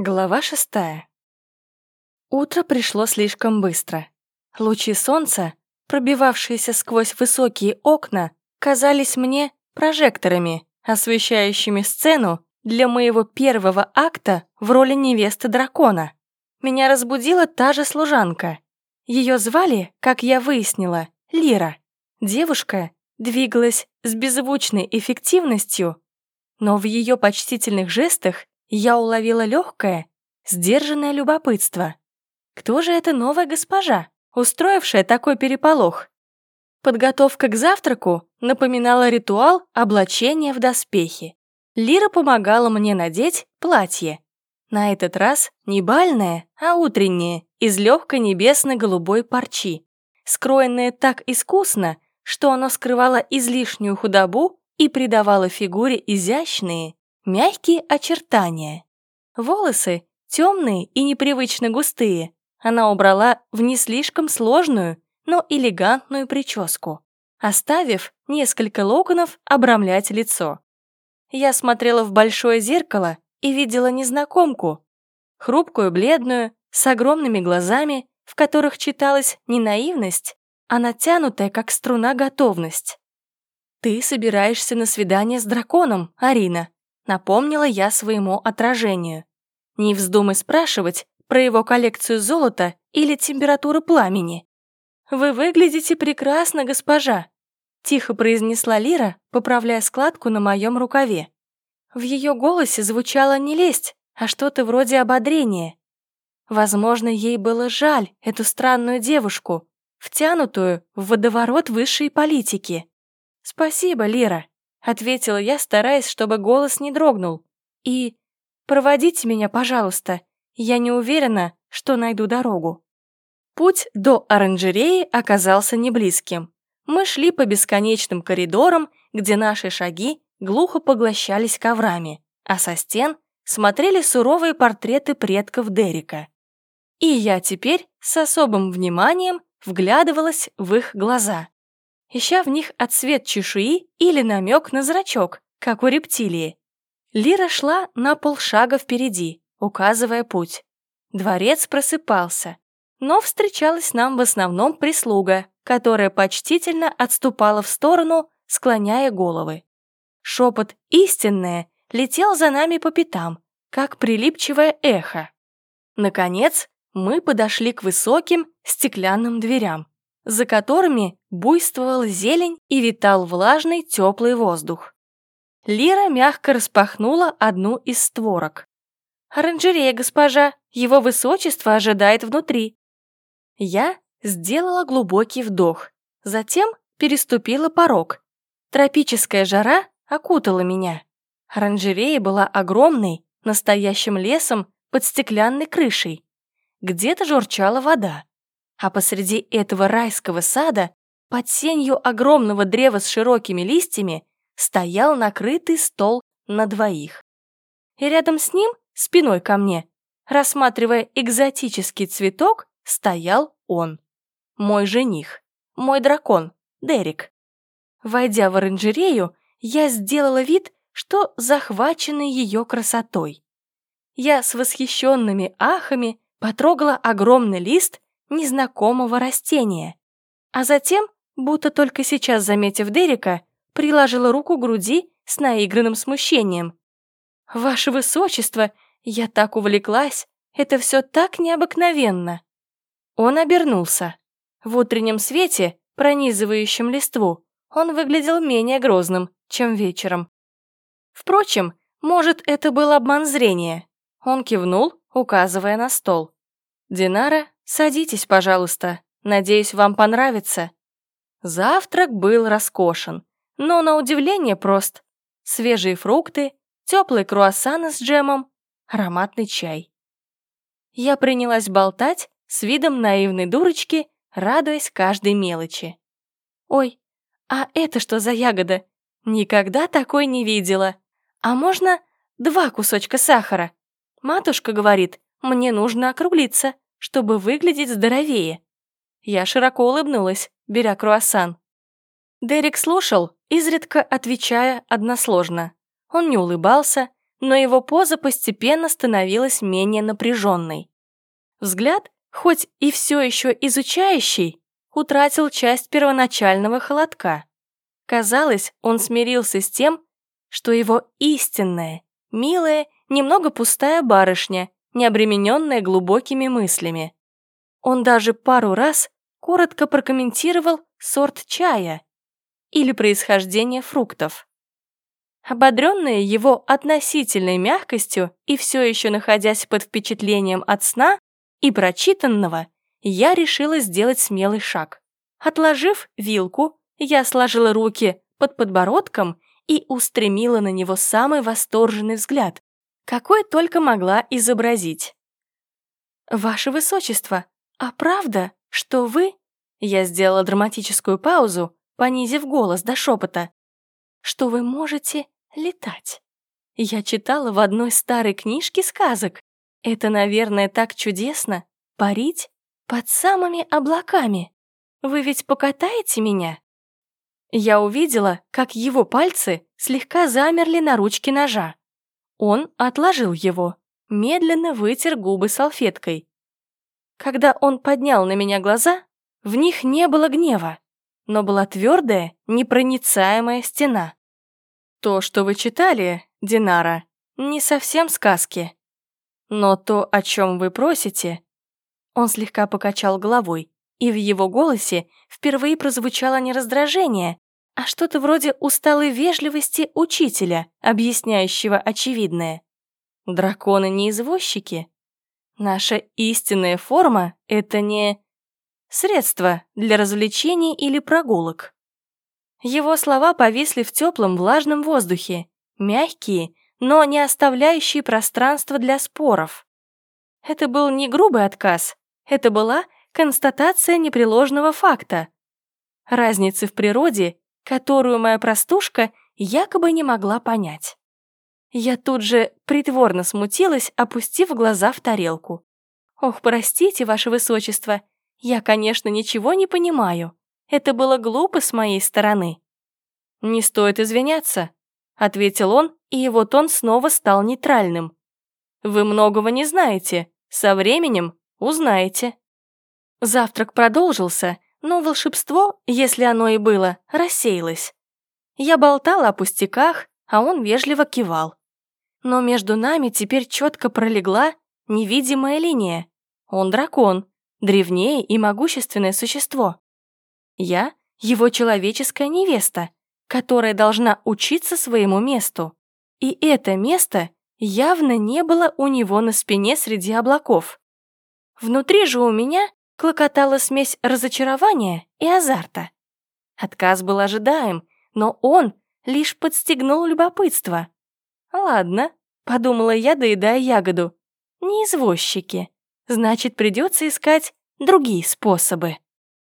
Глава шестая. Утро пришло слишком быстро. Лучи солнца, пробивавшиеся сквозь высокие окна, казались мне прожекторами, освещающими сцену для моего первого акта в роли невесты дракона. Меня разбудила та же служанка. Ее звали, как я выяснила, Лира. Девушка двигалась с беззвучной эффективностью, но в ее почтительных жестах я уловила легкое, сдержанное любопытство. Кто же эта новая госпожа, устроившая такой переполох? Подготовка к завтраку напоминала ритуал облачения в доспехи. Лира помогала мне надеть платье. На этот раз не бальное, а утреннее, из легкой небесно-голубой парчи, скроенное так искусно, что оно скрывало излишнюю худобу и придавало фигуре изящные, мягкие очертания. Волосы, темные и непривычно густые, она убрала в не слишком сложную, но элегантную прическу, оставив несколько локонов обрамлять лицо. Я смотрела в большое зеркало и видела незнакомку, хрупкую, бледную, с огромными глазами, в которых читалась не наивность, а натянутая, как струна, готовность. «Ты собираешься на свидание с драконом, Арина», напомнила я своему отражению. Не вздумай спрашивать про его коллекцию золота или температуру пламени. «Вы выглядите прекрасно, госпожа», — тихо произнесла Лира, поправляя складку на моем рукаве. В ее голосе звучало не лесть, а что-то вроде ободрения. Возможно, ей было жаль эту странную девушку, втянутую в водоворот высшей политики. «Спасибо, Лира», — ответила я, стараясь, чтобы голос не дрогнул. «И проводите меня, пожалуйста. Я не уверена, что найду дорогу». Путь до оранжереи оказался неблизким. Мы шли по бесконечным коридорам, где наши шаги глухо поглощались коврами, а со стен смотрели суровые портреты предков Дерека. И я теперь с особым вниманием вглядывалась в их глаза ища в них отсвет чешуи или намек на зрачок, как у рептилии. Лира шла на полшага впереди, указывая путь. Дворец просыпался, но встречалась нам в основном прислуга, которая почтительно отступала в сторону, склоняя головы. Шепот «истинное» летел за нами по пятам, как прилипчивое эхо. Наконец, мы подошли к высоким стеклянным дверям, за которыми буйствовала зелень и витал влажный теплый воздух. Лира мягко распахнула одну из створок. «Оранжерея, госпожа, его высочество ожидает внутри». Я сделала глубокий вдох, затем переступила порог. Тропическая жара окутала меня. Оранжерея была огромной, настоящим лесом под стеклянной крышей. Где-то журчала вода а посреди этого райского сада, под сенью огромного древа с широкими листьями, стоял накрытый стол на двоих. И рядом с ним, спиной ко мне, рассматривая экзотический цветок, стоял он. Мой жених, мой дракон, Дерек. Войдя в оранжерею, я сделала вид, что захвачена ее красотой. Я с восхищенными ахами потрогала огромный лист незнакомого растения. А затем, будто только сейчас заметив Дерека, приложила руку к груди с наигранным смущением. «Ваше Высочество, я так увлеклась, это все так необыкновенно!» Он обернулся. В утреннем свете, пронизывающем листву, он выглядел менее грозным, чем вечером. Впрочем, может, это был обман зрения. Он кивнул, указывая на стол. Динара «Садитесь, пожалуйста. Надеюсь, вам понравится». Завтрак был роскошен, но на удивление прост. Свежие фрукты, теплые круассаны с джемом, ароматный чай. Я принялась болтать с видом наивной дурочки, радуясь каждой мелочи. «Ой, а это что за ягода? Никогда такой не видела. А можно два кусочка сахара? Матушка говорит, мне нужно округлиться чтобы выглядеть здоровее. Я широко улыбнулась, беря круассан. Дерек слушал, изредка отвечая односложно. Он не улыбался, но его поза постепенно становилась менее напряженной. Взгляд, хоть и все еще изучающий, утратил часть первоначального холодка. Казалось, он смирился с тем, что его истинная, милая, немного пустая барышня, не обремененная глубокими мыслями. Он даже пару раз коротко прокомментировал сорт чая или происхождение фруктов. Ободренная его относительной мягкостью и все еще находясь под впечатлением от сна и прочитанного, я решила сделать смелый шаг. Отложив вилку, я сложила руки под подбородком и устремила на него самый восторженный взгляд, какой только могла изобразить. «Ваше Высочество, а правда, что вы...» Я сделала драматическую паузу, понизив голос до шепота. «Что вы можете летать?» Я читала в одной старой книжке сказок. Это, наверное, так чудесно — парить под самыми облаками. Вы ведь покатаете меня?» Я увидела, как его пальцы слегка замерли на ручке ножа. Он отложил его, медленно вытер губы салфеткой. Когда он поднял на меня глаза, в них не было гнева, но была твердая, непроницаемая стена. То, что вы читали, Динара, не совсем сказки. Но то, о чем вы просите... Он слегка покачал головой, и в его голосе впервые прозвучало не раздражение, а что-то вроде усталой вежливости учителя, объясняющего очевидное. Драконы не извозчики. Наша истинная форма — это не средство для развлечений или прогулок. Его слова повисли в теплом влажном воздухе, мягкие, но не оставляющие пространства для споров. Это был не грубый отказ, это была констатация непреложного факта. Разницы в природе которую моя простушка якобы не могла понять. Я тут же притворно смутилась, опустив глаза в тарелку. «Ох, простите, ваше высочество, я, конечно, ничего не понимаю. Это было глупо с моей стороны». «Не стоит извиняться», — ответил он, и его тон снова стал нейтральным. «Вы многого не знаете, со временем узнаете». Завтрак продолжился, но волшебство, если оно и было, рассеялось. Я болтала о пустяках, а он вежливо кивал. Но между нами теперь четко пролегла невидимая линия. Он дракон, древнее и могущественное существо. Я — его человеческая невеста, которая должна учиться своему месту. И это место явно не было у него на спине среди облаков. Внутри же у меня клокотала смесь разочарования и азарта. Отказ был ожидаем, но он лишь подстегнул любопытство. «Ладно», — подумала я, доедая ягоду, — «не извозчики. Значит, придется искать другие способы».